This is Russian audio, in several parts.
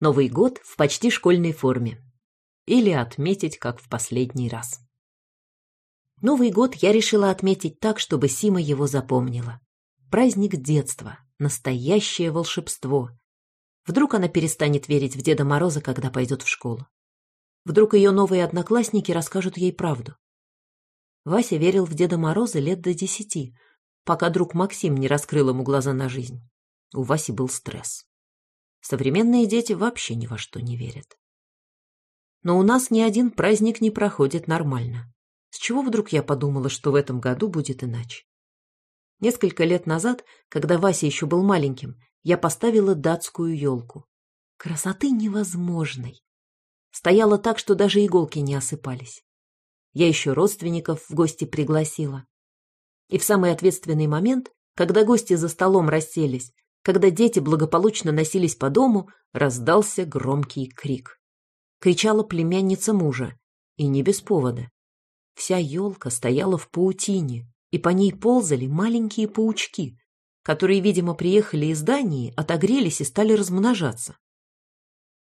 Новый год в почти школьной форме. Или отметить, как в последний раз. Новый год я решила отметить так, чтобы Сима его запомнила. Праздник детства, настоящее волшебство. Вдруг она перестанет верить в Деда Мороза, когда пойдет в школу. Вдруг ее новые одноклассники расскажут ей правду. Вася верил в Деда Мороза лет до десяти, пока друг Максим не раскрыл ему глаза на жизнь. У Васи был стресс. Современные дети вообще ни во что не верят. Но у нас ни один праздник не проходит нормально. С чего вдруг я подумала, что в этом году будет иначе? Несколько лет назад, когда Вася еще был маленьким, я поставила датскую елку. Красоты невозможной. Стояла так, что даже иголки не осыпались. Я еще родственников в гости пригласила. И в самый ответственный момент, когда гости за столом расселись, когда дети благополучно носились по дому, раздался громкий крик. Кричала племянница мужа, и не без повода. Вся елка стояла в паутине, и по ней ползали маленькие паучки, которые, видимо, приехали из Дании, отогрелись и стали размножаться.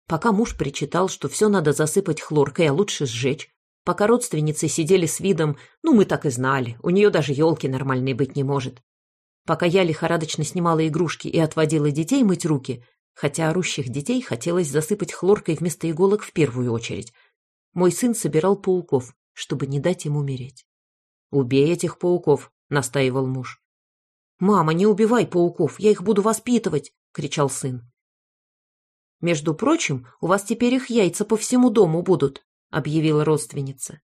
Пока муж причитал, что все надо засыпать хлоркой, а лучше сжечь, пока родственницы сидели с видом «ну, мы так и знали, у нее даже елки нормальной быть не может», Пока я лихорадочно снимала игрушки и отводила детей мыть руки, хотя орущих детей хотелось засыпать хлоркой вместо иголок в первую очередь, мой сын собирал пауков, чтобы не дать им умереть. «Убей этих пауков», — настаивал муж. «Мама, не убивай пауков, я их буду воспитывать», — кричал сын. «Между прочим, у вас теперь их яйца по всему дому будут», — объявила родственница.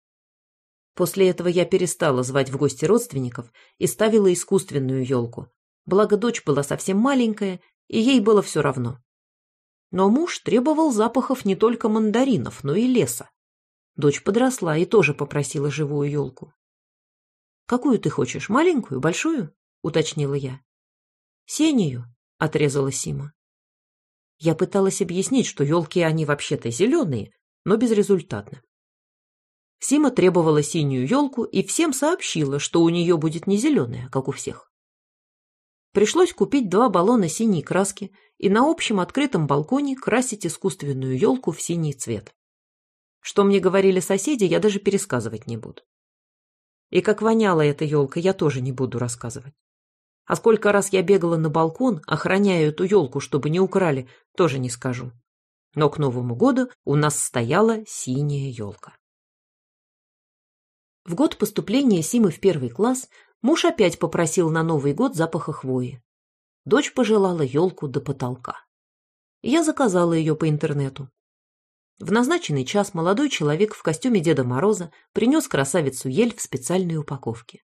После этого я перестала звать в гости родственников и ставила искусственную елку. Благо дочь была совсем маленькая, и ей было все равно. Но муж требовал запахов не только мандаринов, но и леса. Дочь подросла и тоже попросила живую елку. «Какую ты хочешь, маленькую, большую?» — уточнила я. «Синюю», — отрезала Сима. Я пыталась объяснить, что елки они вообще-то зеленые, но безрезультатно. Сима требовала синюю елку и всем сообщила, что у нее будет не зеленая, как у всех. Пришлось купить два баллона синей краски и на общем открытом балконе красить искусственную елку в синий цвет. Что мне говорили соседи, я даже пересказывать не буду. И как воняла эта елка, я тоже не буду рассказывать. А сколько раз я бегала на балкон, охраняя эту елку, чтобы не украли, тоже не скажу. Но к Новому году у нас стояла синяя елка. В год поступления Симы в первый класс муж опять попросил на Новый год запаха хвои. Дочь пожелала елку до потолка. Я заказала ее по интернету. В назначенный час молодой человек в костюме Деда Мороза принес красавицу ель в специальной упаковке.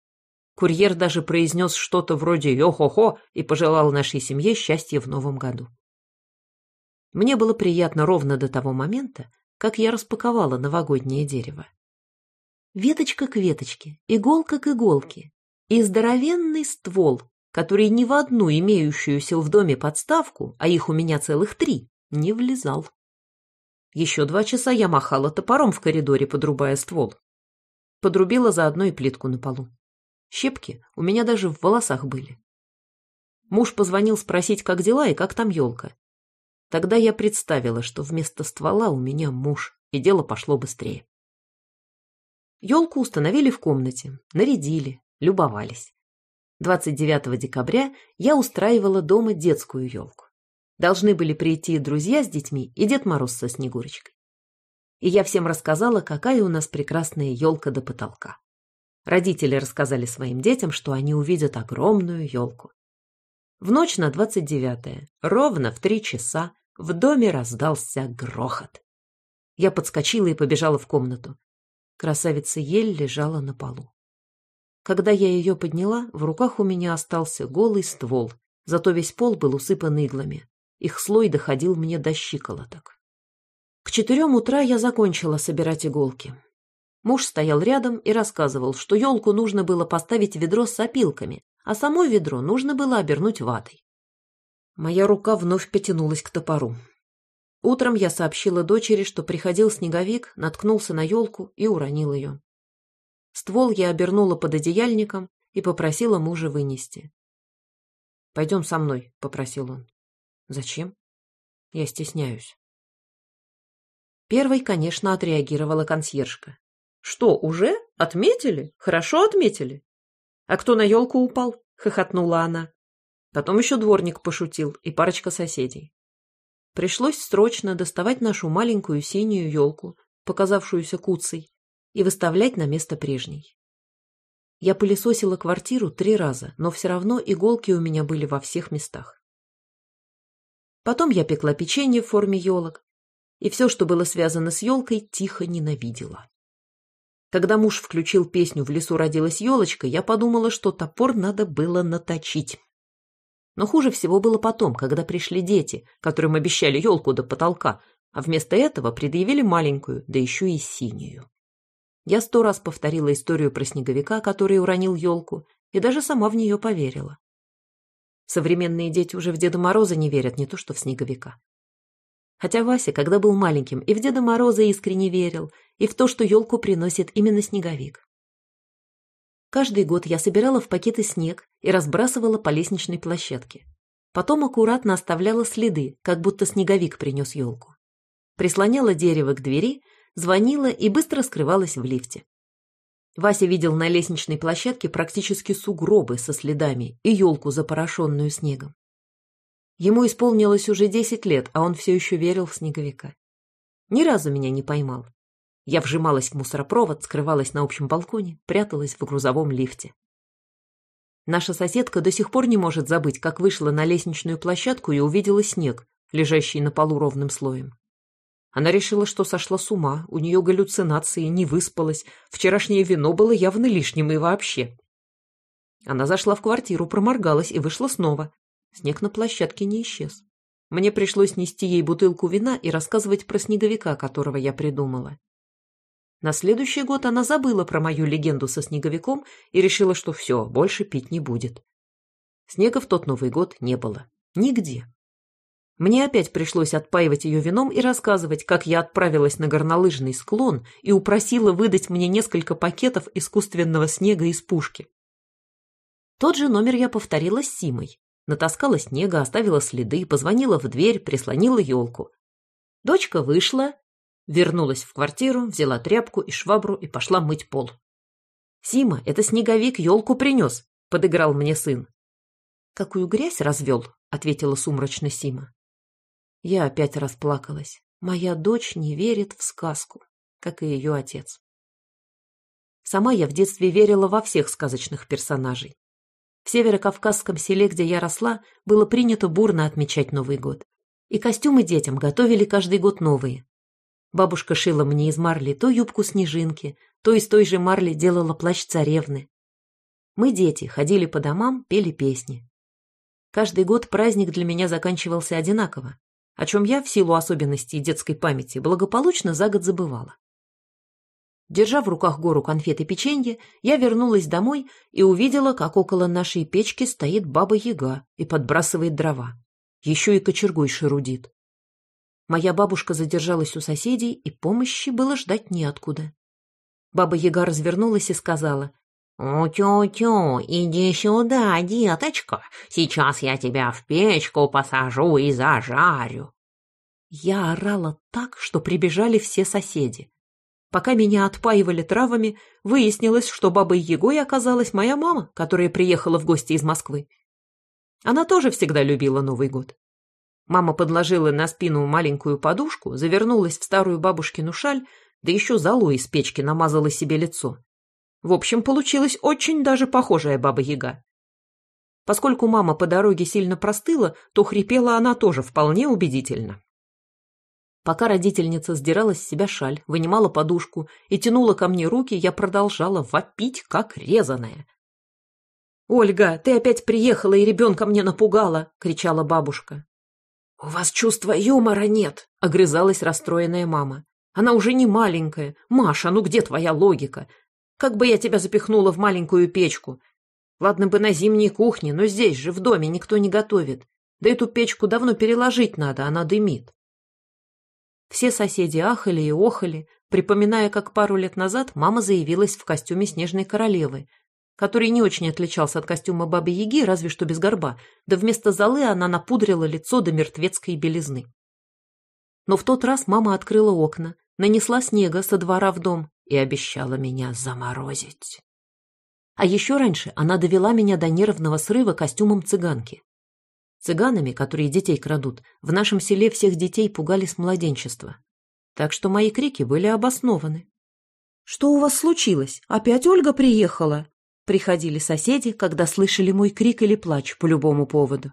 Курьер даже произнес что-то вроде «Йо-хо-хо» и пожелал нашей семье счастья в новом году. Мне было приятно ровно до того момента, как я распаковала новогоднее дерево веточка к веточке, иголка к иголке, и здоровенный ствол, который ни в одну имеющуюся в доме подставку, а их у меня целых три, не влезал. Еще два часа я махала топором в коридоре, подрубая ствол. Подрубила заодно и плитку на полу. Щепки у меня даже в волосах были. Муж позвонил спросить, как дела и как там елка. Тогда я представила, что вместо ствола у меня муж, и дело пошло быстрее. Елку установили в комнате, нарядили, любовались. 29 декабря я устраивала дома детскую елку. Должны были прийти друзья с детьми и Дед Мороз со Снегурочкой. И я всем рассказала, какая у нас прекрасная елка до потолка. Родители рассказали своим детям, что они увидят огромную елку. В ночь на 29 ровно в три часа, в доме раздался грохот. Я подскочила и побежала в комнату. Красавица ель лежала на полу. Когда я ее подняла, в руках у меня остался голый ствол, зато весь пол был усыпан иглами. Их слой доходил мне до щиколоток. К четырем утра я закончила собирать иголки. Муж стоял рядом и рассказывал, что елку нужно было поставить в ведро с опилками, а само ведро нужно было обернуть ватой. Моя рука вновь потянулась к топору. Утром я сообщила дочери, что приходил снеговик, наткнулся на елку и уронил ее. Ствол я обернула под одеяльником и попросила мужа вынести. «Пойдем со мной», — попросил он. «Зачем?» «Я стесняюсь». Первой, конечно, отреагировала консьержка. «Что, уже? Отметили? Хорошо отметили?» «А кто на елку упал?» — хохотнула она. Потом еще дворник пошутил и парочка соседей. Пришлось срочно доставать нашу маленькую синюю елку, показавшуюся куцей, и выставлять на место прежней. Я пылесосила квартиру три раза, но все равно иголки у меня были во всех местах. Потом я пекла печенье в форме елок, и все, что было связано с елкой, тихо ненавидела. Когда муж включил песню «В лесу родилась елочка», я подумала, что топор надо было наточить. Но хуже всего было потом, когда пришли дети, которым обещали елку до потолка, а вместо этого предъявили маленькую, да еще и синюю. Я сто раз повторила историю про снеговика, который уронил елку, и даже сама в нее поверила. Современные дети уже в Деда Мороза не верят, не то что в снеговика. Хотя Вася, когда был маленьким, и в Деда Мороза искренне верил, и в то, что елку приносит именно снеговик. Каждый год я собирала в пакеты снег и разбрасывала по лестничной площадке. Потом аккуратно оставляла следы, как будто снеговик принес елку. Прислоняла дерево к двери звонила и быстро скрывалась в лифте. Вася видел на лестничной площадке практически сугробы со следами и елку, запорошенную снегом. Ему исполнилось уже десять лет, а он все еще верил в снеговика. Ни разу меня не поймал. Я вжималась в мусоропровод, скрывалась на общем балконе, пряталась в грузовом лифте. Наша соседка до сих пор не может забыть, как вышла на лестничную площадку и увидела снег, лежащий на полу ровным слоем. Она решила, что сошла с ума, у нее галлюцинации, не выспалась, вчерашнее вино было явно лишним и вообще. Она зашла в квартиру, проморгалась и вышла снова. Снег на площадке не исчез. Мне пришлось нести ей бутылку вина и рассказывать про снеговика, которого я придумала. На следующий год она забыла про мою легенду со снеговиком и решила, что все, больше пить не будет. Снега в тот Новый год не было. Нигде. Мне опять пришлось отпаивать ее вином и рассказывать, как я отправилась на горнолыжный склон и упросила выдать мне несколько пакетов искусственного снега из пушки. Тот же номер я повторила с Симой. Натаскала снега, оставила следы, позвонила в дверь, прислонила елку. Дочка вышла, вернулась в квартиру, взяла тряпку и швабру и пошла мыть пол. «Сима, это снеговик елку принес», — подыграл мне сын. «Какую грязь развел?» — ответила сумрачно Сима. Я опять расплакалась. Моя дочь не верит в сказку, как и ее отец. Сама я в детстве верила во всех сказочных персонажей. В северокавказском селе, где я росла, было принято бурно отмечать Новый год. И костюмы детям готовили каждый год новые. Бабушка шила мне из марли то юбку снежинки, то из той же марли делала плащ царевны. Мы, дети, ходили по домам, пели песни. Каждый год праздник для меня заканчивался одинаково о чем я, в силу особенностей детской памяти, благополучно за год забывала. Держа в руках гору конфет и печенье, я вернулась домой и увидела, как около нашей печки стоит баба-яга и подбрасывает дрова. Еще и кочергой шерудит. Моя бабушка задержалась у соседей, и помощи было ждать неоткуда. Баба-яга развернулась и сказала, «Утю-тю, иди сюда, деточка, сейчас я тебя в печку посажу и зажарю». Я орала так, что прибежали все соседи. Пока меня отпаивали травами, выяснилось, что бабой Егой оказалась моя мама, которая приехала в гости из Москвы. Она тоже всегда любила Новый год. Мама подложила на спину маленькую подушку, завернулась в старую бабушкину шаль, да еще золой из печки намазала себе лицо. В общем, получилась очень даже похожая баба-яга. Поскольку мама по дороге сильно простыла, то хрипела она тоже вполне убедительно. Пока родительница сдирала с себя шаль, вынимала подушку и тянула ко мне руки, я продолжала вопить, как резаная. «Ольга, ты опять приехала и ребенка мне напугала!» — кричала бабушка. «У вас чувства юмора нет!» — огрызалась расстроенная мама. «Она уже не маленькая. Маша, ну где твоя логика? Как бы я тебя запихнула в маленькую печку? Ладно бы на зимней кухне, но здесь же, в доме, никто не готовит. Да эту печку давно переложить надо, она дымит. Все соседи ахали и охали, припоминая, как пару лет назад мама заявилась в костюме снежной королевы, который не очень отличался от костюма бабы-яги, разве что без горба, да вместо золы она напудрила лицо до мертвецкой белизны. Но в тот раз мама открыла окна, нанесла снега со двора в дом и обещала меня заморозить. А еще раньше она довела меня до нервного срыва костюмом цыганки. Цыганами, которые детей крадут, в нашем селе всех детей пугали с младенчества. Так что мои крики были обоснованы. «Что у вас случилось? Опять Ольга приехала?» Приходили соседи, когда слышали мой крик или плач по любому поводу.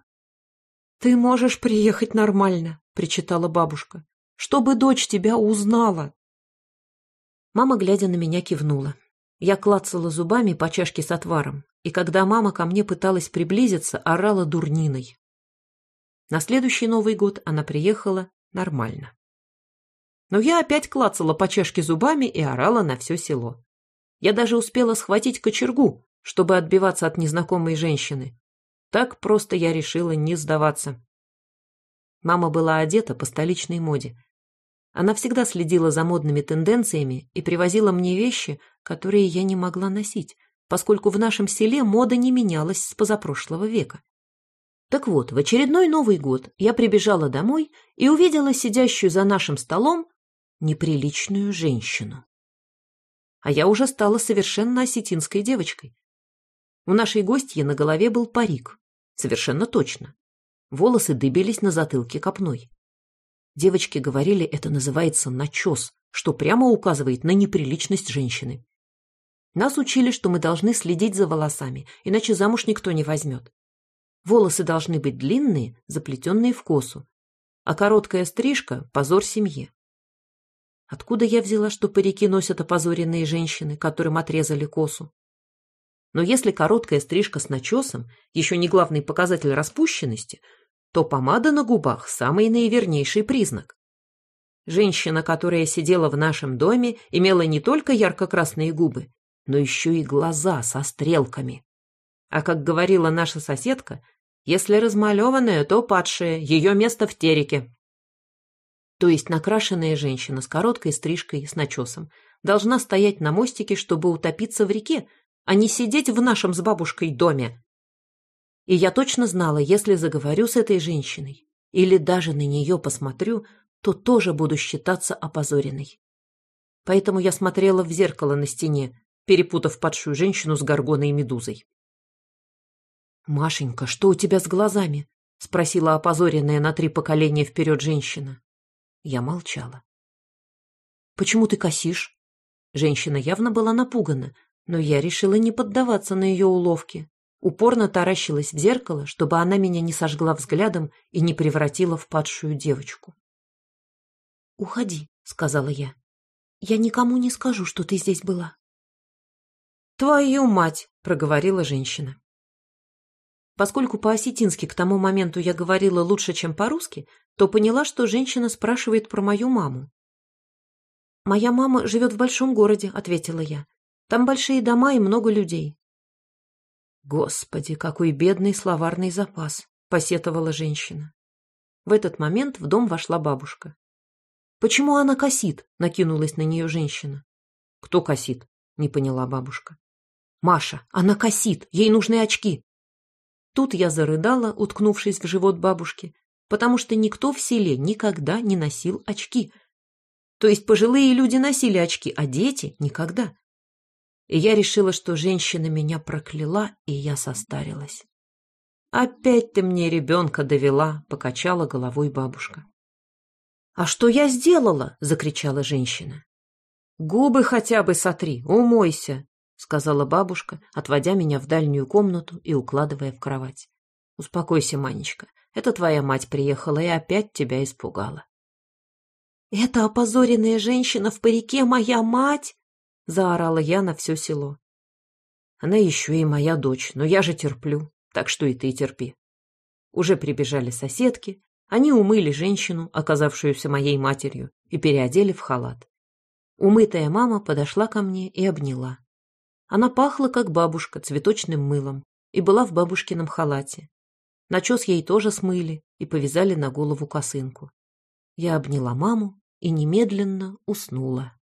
«Ты можешь приехать нормально», — причитала бабушка, — «чтобы дочь тебя узнала». Мама, глядя на меня, кивнула. Я клацала зубами по чашке с отваром, и когда мама ко мне пыталась приблизиться, орала дурниной. На следующий Новый год она приехала нормально. Но я опять клацала по чашке зубами и орала на все село. Я даже успела схватить кочергу, чтобы отбиваться от незнакомой женщины. Так просто я решила не сдаваться. Мама была одета по столичной моде. Она всегда следила за модными тенденциями и привозила мне вещи, которые я не могла носить, поскольку в нашем селе мода не менялась с позапрошлого века. Так вот, в очередной Новый год я прибежала домой и увидела сидящую за нашим столом неприличную женщину а я уже стала совершенно осетинской девочкой. У нашей гостьи на голове был парик. Совершенно точно. Волосы дыбились на затылке копной. Девочки говорили, это называется начес, что прямо указывает на неприличность женщины. Нас учили, что мы должны следить за волосами, иначе замуж никто не возьмет. Волосы должны быть длинные, заплетенные в косу, а короткая стрижка – позор семье. Откуда я взяла, что парики носят опозоренные женщины, которым отрезали косу? Но если короткая стрижка с начесом еще не главный показатель распущенности, то помада на губах – самый наивернейший признак. Женщина, которая сидела в нашем доме, имела не только ярко-красные губы, но еще и глаза со стрелками. А как говорила наша соседка, если размалеванная, то падшая, ее место в тереке. То есть накрашенная женщина с короткой стрижкой с начесом должна стоять на мостике, чтобы утопиться в реке, а не сидеть в нашем с бабушкой доме. И я точно знала, если заговорю с этой женщиной или даже на нее посмотрю, то тоже буду считаться опозоренной. Поэтому я смотрела в зеркало на стене, перепутав падшую женщину с горгоной и медузой. «Машенька, что у тебя с глазами?» — спросила опозоренная на три поколения вперед женщина. Я молчала. «Почему ты косишь?» Женщина явно была напугана, но я решила не поддаваться на ее уловки. Упорно таращилась в зеркало, чтобы она меня не сожгла взглядом и не превратила в падшую девочку. «Уходи», — сказала я. «Я никому не скажу, что ты здесь была». «Твою мать!» — проговорила женщина. Поскольку по-осетински к тому моменту я говорила лучше, чем по-русски, то поняла, что женщина спрашивает про мою маму. «Моя мама живет в большом городе», — ответила я. «Там большие дома и много людей». «Господи, какой бедный словарный запас!» — посетовала женщина. В этот момент в дом вошла бабушка. «Почему она косит?» — накинулась на нее женщина. «Кто косит?» — не поняла бабушка. «Маша, она косит, ей нужны очки!» Тут я зарыдала, уткнувшись в живот бабушки, потому что никто в селе никогда не носил очки. То есть пожилые люди носили очки, а дети — никогда. И я решила, что женщина меня прокляла, и я состарилась. «Опять ты мне ребенка довела», — покачала головой бабушка. «А что я сделала?» — закричала женщина. «Губы хотя бы сотри, умойся», сказала бабушка, отводя меня в дальнюю комнату и укладывая в кровать. Успокойся, Манечка, это твоя мать приехала и опять тебя испугала. «Эта опозоренная женщина в парике моя мать!» — заорала я на все село. «Она еще и моя дочь, но я же терплю, так что и ты терпи». Уже прибежали соседки, они умыли женщину, оказавшуюся моей матерью, и переодели в халат. Умытая мама подошла ко мне и обняла. Она пахла, как бабушка, цветочным мылом и была в бабушкином халате. Начес ей тоже смыли и повязали на голову косынку. Я обняла маму и немедленно уснула.